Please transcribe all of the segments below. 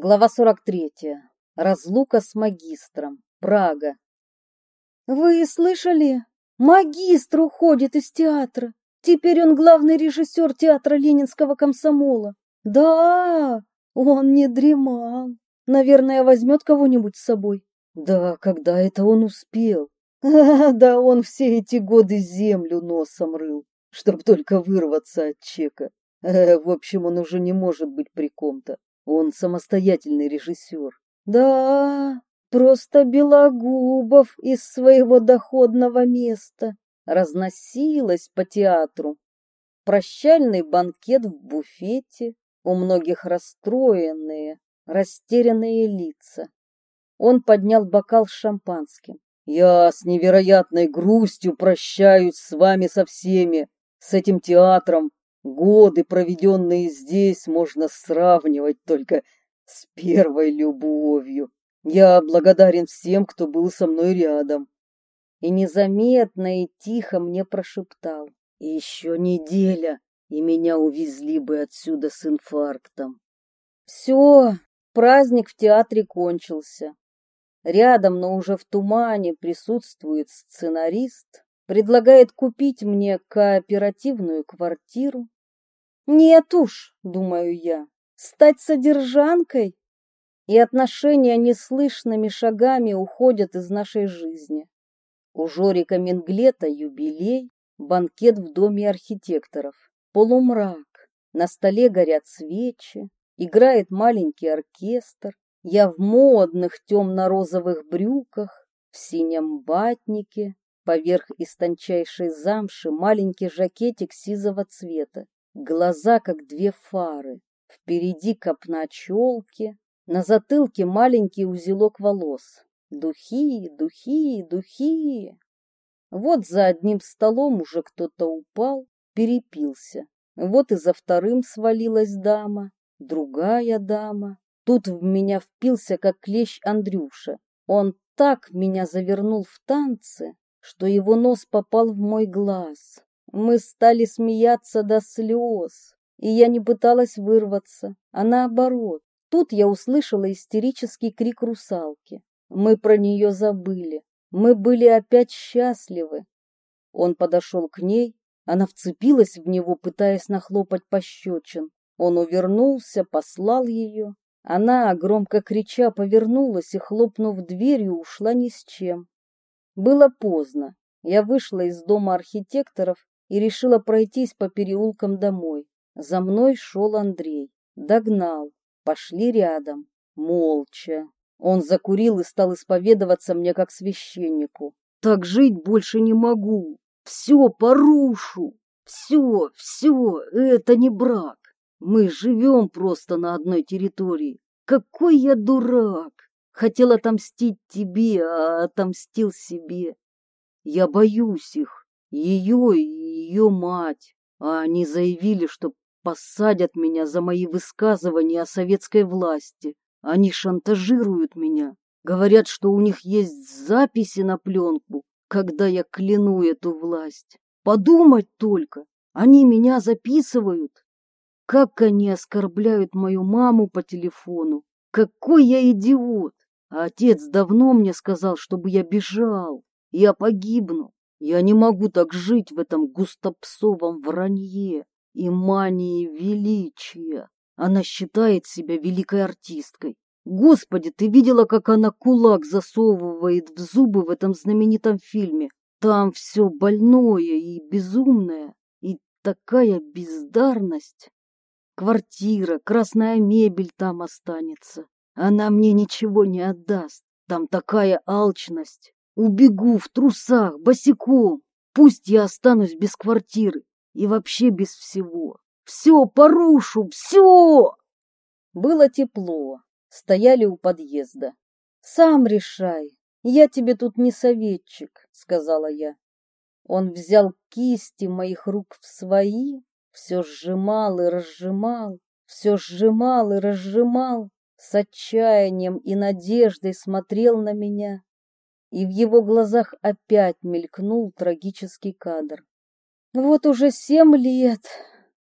Глава 43. Разлука с магистром. Прага. Вы слышали? Магистр уходит из театра. Теперь он главный режиссер театра Ленинского комсомола. Да, он не дремал. Наверное, возьмет кого-нибудь с собой. Да, когда это он успел? да он все эти годы землю носом рыл, чтоб только вырваться от чека. Э, в общем, он уже не может быть при ком-то. Он самостоятельный режиссер. Да, просто Белогубов из своего доходного места разносилась по театру. Прощальный банкет в буфете, у многих расстроенные, растерянные лица. Он поднял бокал с шампанским. Я с невероятной грустью прощаюсь с вами со всеми, с этим театром, Годы, проведенные здесь, можно сравнивать только с первой любовью. Я благодарен всем, кто был со мной рядом. И незаметно и тихо мне прошептал. Еще неделя, и меня увезли бы отсюда с инфарктом. Все, праздник в театре кончился. Рядом, но уже в тумане, присутствует сценарист, предлагает купить мне кооперативную квартиру. Нет уж, думаю я, стать содержанкой, и отношения неслышными шагами уходят из нашей жизни. У Жорика Менглета юбилей, банкет в доме архитекторов, полумрак, на столе горят свечи, играет маленький оркестр, я в модных темно-розовых брюках, в синем батнике, поверх из тончайшей замши маленький жакетик сизого цвета, глаза как две фары, впереди копна челки, на затылке маленький узелок волос. Духи, духи, духи. Вот за одним столом уже кто-то упал, перепился. Вот и за вторым свалилась дама, другая дама. Тут в меня впился, как клещ Андрюша. Он так меня завернул в танцы, что его нос попал в мой глаз. Мы стали смеяться до слез, и я не пыталась вырваться, а наоборот. Тут я услышала истерический крик русалки. Мы про нее забыли. Мы были опять счастливы. Он подошел к ней, она вцепилась в него, пытаясь нахлопать пощечин. Он увернулся, послал ее. Она, громко крича, повернулась и, хлопнув дверью, ушла ни с чем. Было поздно. Я вышла из дома архитекторов и решила пройтись по переулкам домой. За мной шел Андрей. Догнал. Пошли рядом. Молча. Он закурил и стал исповедоваться мне как священнику. Так жить больше не могу. Все порушу. Все, все, это не брак. Мы живем просто на одной территории. Какой я дурак! Хотел отомстить тебе, а отомстил себе. Я боюсь их, ее и ее мать. А они заявили, что посадят меня за мои высказывания о советской власти. Они шантажируют меня. Говорят, что у них есть записи на пленку, когда я кляну эту власть. Подумать только, они меня записывают. Как они оскорбляют мою маму по телефону. Какой я идиот! А отец давно мне сказал, чтобы я бежал. Я погибну. Я не могу так жить в этом густопсовом вранье и мании величия. Она считает себя великой артисткой. Господи, ты видела, как она кулак засовывает в зубы в этом знаменитом фильме? Там все больное и безумное, и такая бездарность. Квартира, красная мебель там останется. Она мне ничего не отдаст. Там такая алчность. Убегу в трусах, босиком. Пусть я останусь без квартиры и вообще без всего. Все порушу, все! Было тепло. Стояли у подъезда. Сам решай. Я тебе тут не советчик, сказала я. Он взял кисти моих рук в свои, все сжимал и разжимал, все сжимал и разжимал, с отчаянием и надеждой смотрел на меня, и в его глазах опять мелькнул трагический кадр. Вот уже семь лет,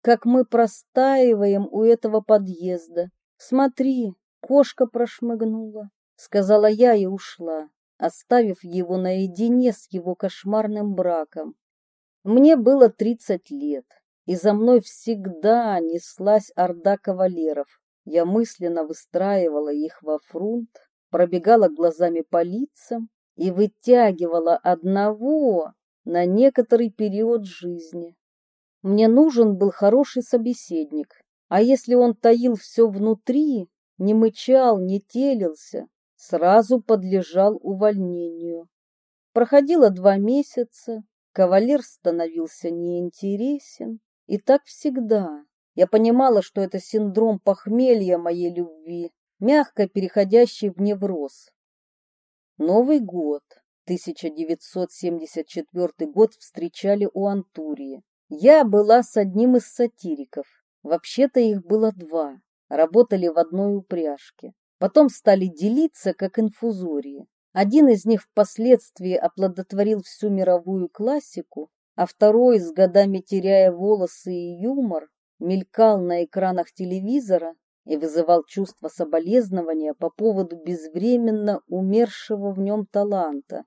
как мы простаиваем у этого подъезда. Смотри, кошка прошмыгнула, сказала я и ушла, оставив его наедине с его кошмарным браком. Мне было тридцать лет, и за мной всегда неслась орда кавалеров. Я мысленно выстраивала их во фрунт, пробегала глазами по лицам и вытягивала одного на некоторый период жизни. Мне нужен был хороший собеседник, а если он таил все внутри, не мычал, не телился, сразу подлежал увольнению. Проходило два месяца, кавалер становился неинтересен, и так всегда. Я понимала, что это синдром похмелья моей любви, мягко переходящий в невроз. Новый год, 1974 год, встречали у Антурии. Я была с одним из сатириков. Вообще-то их было два. Работали в одной упряжке. Потом стали делиться, как инфузории. Один из них впоследствии оплодотворил всю мировую классику, а второй, с годами теряя волосы и юмор, мелькал на экранах телевизора и вызывал чувство соболезнования по поводу безвременно умершего в нем таланта.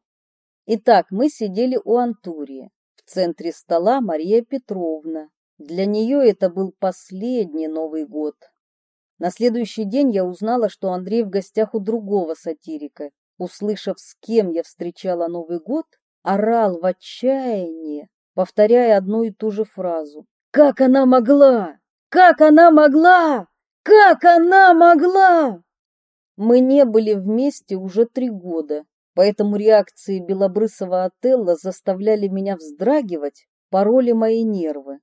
Итак, мы сидели у Антурии. В центре стола Мария Петровна. Для нее это был последний Новый год. На следующий день я узнала, что Андрей в гостях у другого сатирика. Услышав, с кем я встречала Новый год, орал в отчаянии, повторяя одну и ту же фразу. «Как она могла? Как она могла? Как она могла?» Мы не были вместе уже три года, поэтому реакции белобрысого Отелла заставляли меня вздрагивать, пороли мои нервы.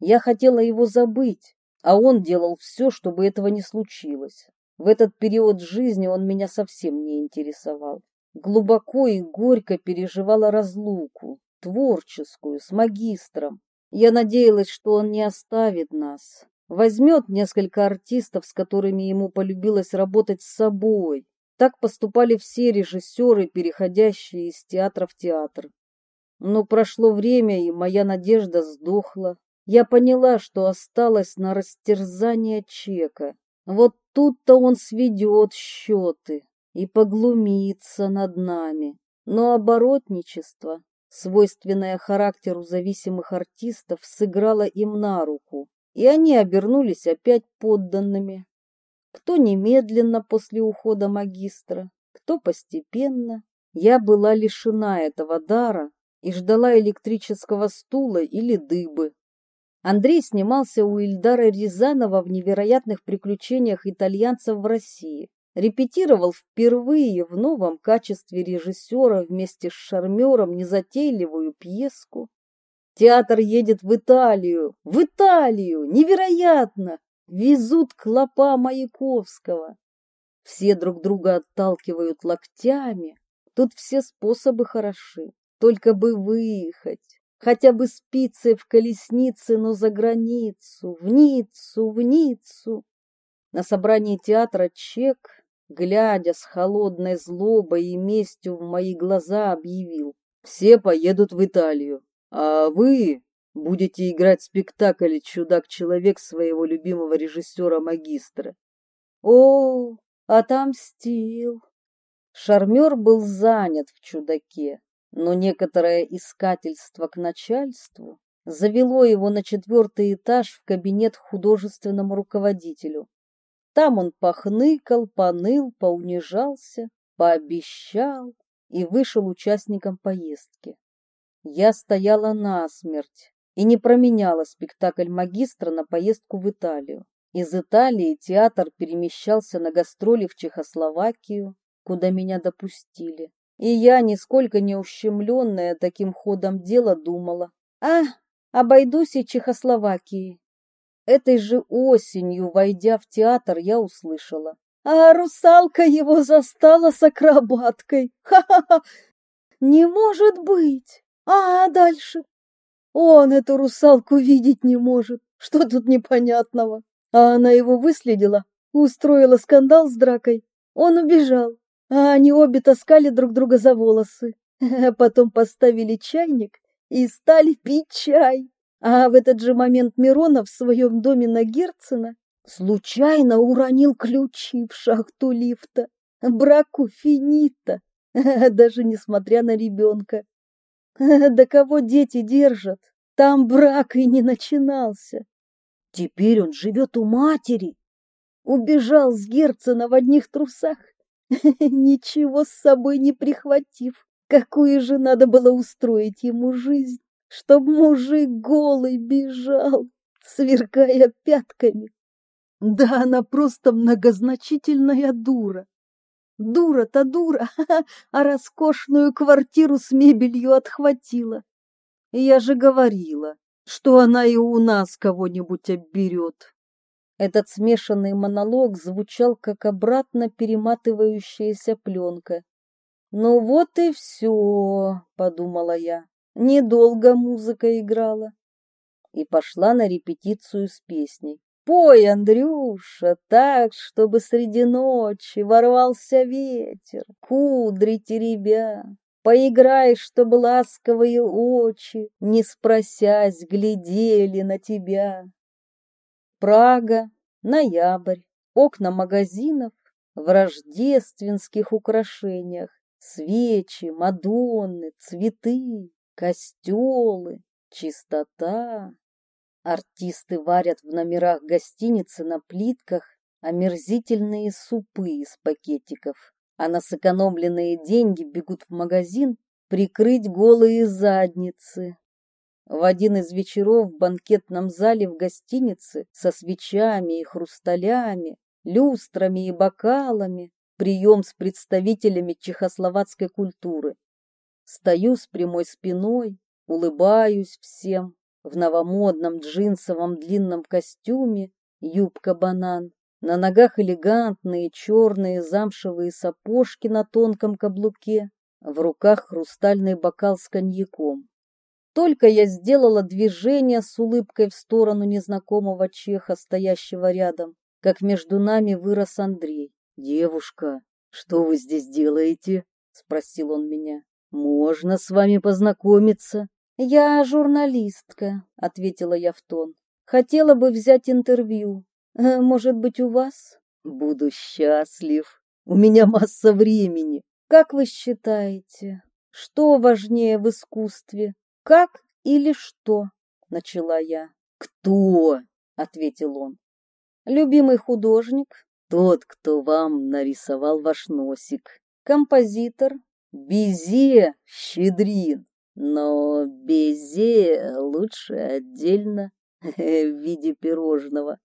Я хотела его забыть, а он делал все, чтобы этого не случилось. В этот период жизни он меня совсем не интересовал. Глубоко и горько переживала разлуку, творческую, с магистром. Я надеялась, что он не оставит нас, возьмет несколько артистов, с которыми ему полюбилось работать с собой, так поступали все режиссеры, переходящие из театра в театр. Но прошло время, и моя надежда сдохла. Я поняла, что осталось на растерзание чека. Вот тут-то он сведет счеты и поглумится над нами. Но оборотничество, свойственное характеру зависимых артистов, сыграло им на руку, и они обернулись опять подданными кто немедленно после ухода магистра, кто постепенно. Я была лишена этого дара и ждала электрического стула или дыбы. Андрей снимался у Ильдара Рязанова в невероятных приключениях итальянцев в России. Репетировал впервые в новом качестве режиссера вместе с шармером незатейливую пьеску. Театр едет в Италию! В Италию! Невероятно! Везут клопа Маяковского. Все друг друга отталкивают локтями. Тут все способы хороши. Только бы выехать. Хотя бы спицей в колеснице, но за границу, в Ниццу, в Ниццу. На собрании театра Чек, глядя с холодной злобой и местью в мои глаза, объявил. Все поедут в Италию, а вы Будете играть спектакль «Чудак-человек» своего любимого режиссера-магистра. О, отомстил! Шармер был занят в «Чудаке», но некоторое искательство к начальству завело его на четвертый этаж в кабинет художественному руководителю. Там он похныкал, поныл, поунижался, пообещал и вышел участником поездки. Я стояла насмерть, и не променяла спектакль магистра на поездку в Италию. Из Италии театр перемещался на гастроли в Чехословакию, куда меня допустили. И я, нисколько не ущемленная таким ходом дела, думала, а, обойдусь и Чехословакией. Этой же осенью, войдя в театр, я услышала. А русалка его застала с акробаткой. Ха-ха-ха! Не может быть! А дальше? Он эту русалку видеть не может. Что тут непонятного? А она его выследила, устроила скандал с дракой. Он убежал, а они обе таскали друг друга за волосы. Потом поставили чайник и стали пить чай. А в этот же момент Миронов в своем доме на Герцена Случайно уронил ключи в шахту лифта. Браку финита, даже несмотря на ребенка. Да кого дети держат? Там брак и не начинался. Теперь он живет у матери. Убежал с Герцена в одних трусах, ничего с собой не прихватив. Какую же надо было устроить ему жизнь, чтоб мужик голый бежал, сверкая пятками. Да она просто многозначительная дура. Дура-то дура, а роскошную квартиру с мебелью отхватила. Я же говорила, что она и у нас кого-нибудь обберет. Этот смешанный монолог звучал, как обратно перематывающаяся пленка. «Ну вот и все», — подумала я. Недолго музыка играла. И пошла на репетицию с песней. Пой, Андрюша, так, чтобы среди ночи ворвался ветер, кудри теребя. Поиграй, чтобы ласковые очи, не спросясь, глядели на тебя. Прага, ноябрь, окна магазинов в рождественских украшениях, свечи, мадонны, цветы, костелы, чистота. Артисты варят в номерах гостиницы на плитках омерзительные супы из пакетиков, а на сэкономленные деньги бегут в магазин прикрыть голые задницы. В один из вечеров в банкетном зале в гостинице со свечами и хрусталями, люстрами и бокалами прием с представителями чехословацкой культуры. Стою с прямой спиной, улыбаюсь всем, в новомодном джинсовом длинном костюме, юбка-банан, на ногах элегантные черные замшевые сапожки на тонком каблуке, в руках хрустальный бокал с коньяком. Только я сделала движение с улыбкой в сторону незнакомого чеха, стоящего рядом, как между нами вырос Андрей. «Девушка, что вы здесь делаете?» — спросил он меня. «Можно с вами познакомиться?» «Я журналистка», — ответила я в тон. «Хотела бы взять интервью. Э, может быть, у вас?» «Буду счастлив. У меня масса времени». «Как вы считаете, что важнее в искусстве? Как или что?» — начала я. «Кто?» — ответил он. «Любимый художник?» «Тот, кто вам нарисовал ваш носик». «Композитор?» «Бизе Щедрин». Но безе лучше отдельно в виде пирожного.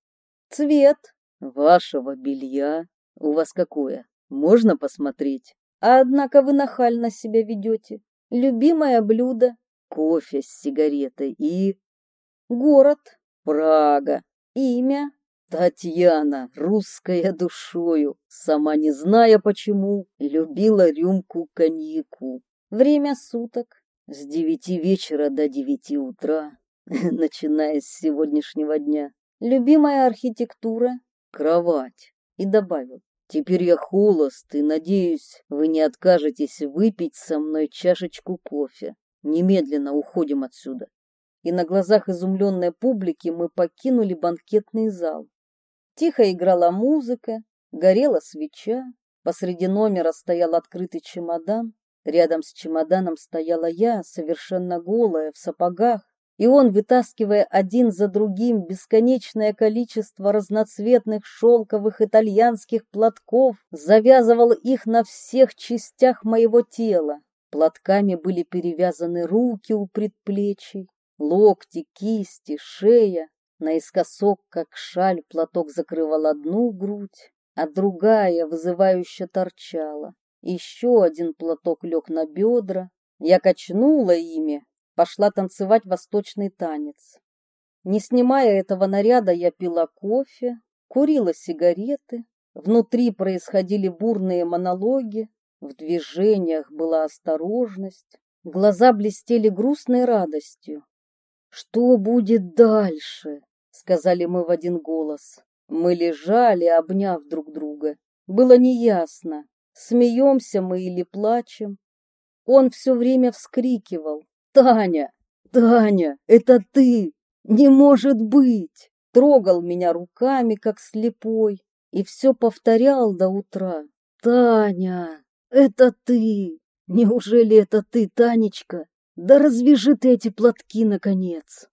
Цвет вашего белья у вас какое? Можно посмотреть? Однако вы нахально себя ведете. Любимое блюдо. Кофе с сигаретой и... Город. Прага. Имя. Татьяна, русская душою, сама не зная почему, любила рюмку коньяку. Время суток. С девяти вечера до девяти утра, начиная с сегодняшнего дня. Любимая архитектура? Кровать. И добавил. Теперь я холост и надеюсь, вы не откажетесь выпить со мной чашечку кофе. Немедленно уходим отсюда. И на глазах изумленной публики мы покинули банкетный зал. Тихо играла музыка, горела свеча, посреди номера стоял открытый чемодан, Рядом с чемоданом стояла я, совершенно голая, в сапогах, и он, вытаскивая один за другим бесконечное количество разноцветных шелковых итальянских платков, завязывал их на всех частях моего тела. Платками были перевязаны руки у предплечий, локти, кисти, шея. Наискосок, как шаль, платок закрывал одну грудь, а другая вызывающе торчала. Еще один платок лег на бедра. Я качнула ими, пошла танцевать восточный танец. Не снимая этого наряда, я пила кофе, курила сигареты. Внутри происходили бурные монологи, в движениях была осторожность, глаза блестели грустной радостью. «Что будет дальше?» — сказали мы в один голос. Мы лежали, обняв друг друга. Было неясно, Смеемся мы или плачем. Он все время вскрикивал. «Таня! Таня! Это ты! Не может быть! трогал меня руками, как слепой, и все повторял до утра. «Таня, это ты! Неужели это ты, Танечка? Да развяжи ты эти платки, наконец!»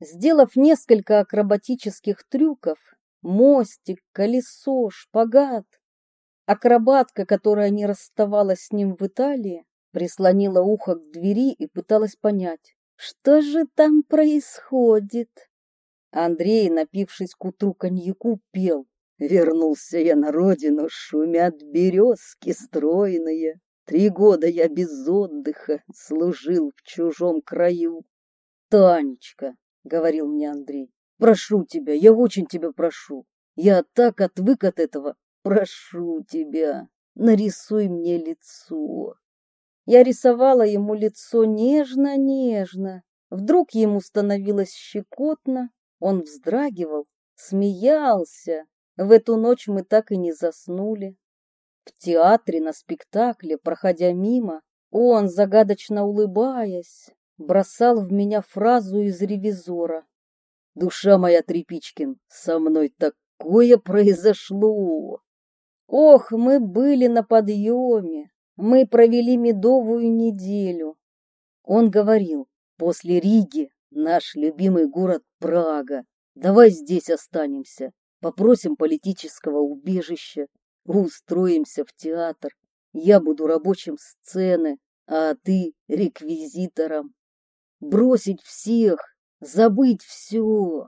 Сделав несколько акробатических трюков, мостик, колесо, шпагат, акробатка, которая не расставалась с ним в Италии, прислонила ухо к двери и пыталась понять, что же там происходит. Андрей, напившись к утру коньяку, пел. Вернулся я на родину, шумят березки стройные. Три года я без отдыха служил в чужом краю. Танечка, — говорил мне Андрей, — прошу тебя, я очень тебя прошу. Я так отвык от этого. Прошу тебя, нарисуй мне лицо. Я рисовала ему лицо нежно-нежно. Вдруг ему становилось щекотно, он вздрагивал, смеялся. В эту ночь мы так и не заснули. В театре на спектакле, проходя мимо, он, загадочно улыбаясь, бросал в меня фразу из «Ревизора». «Душа моя, Трепичкин, со мной такое произошло!» Ох, мы были на подъеме, мы провели медовую неделю. Он говорил, после Риги наш любимый город Прага. Давай здесь останемся, попросим политического убежища, устроимся в театр. Я буду рабочим сцены, а ты реквизитором. Бросить всех, забыть все.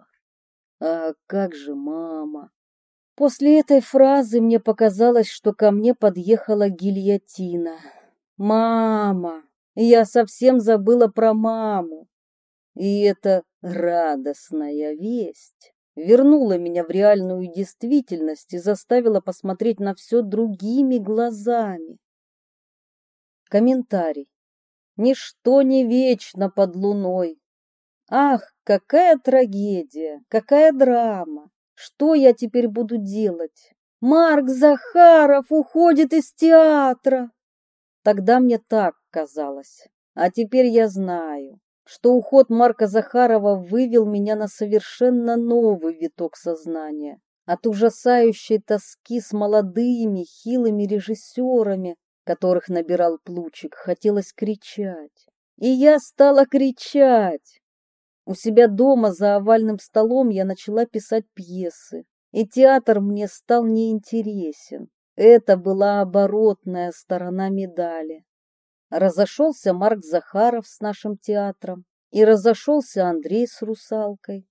А как же мама? После этой фразы мне показалось, что ко мне подъехала гильотина. Мама! Я совсем забыла про маму. И эта радостная весть вернула меня в реальную действительность и заставила посмотреть на все другими глазами. Комментарий. Ничто не вечно под луной. Ах, какая трагедия, какая драма! Что я теперь буду делать? Марк Захаров уходит из театра. Тогда мне так казалось. А теперь я знаю, что уход Марка Захарова вывел меня на совершенно новый виток сознания. От ужасающей тоски с молодыми, хилыми режиссерами, которых набирал Плучик, хотелось кричать. И я стала кричать. У себя дома за овальным столом я начала писать пьесы, и театр мне стал неинтересен. Это была оборотная сторона медали. Разошелся Марк Захаров с нашим театром, и разошелся Андрей с русалкой.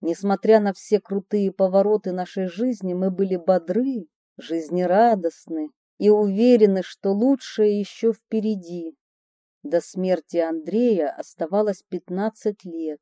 Несмотря на все крутые повороты нашей жизни, мы были бодры, жизнерадостны и уверены, что лучшее еще впереди. До смерти Андрея оставалось пятнадцать лет.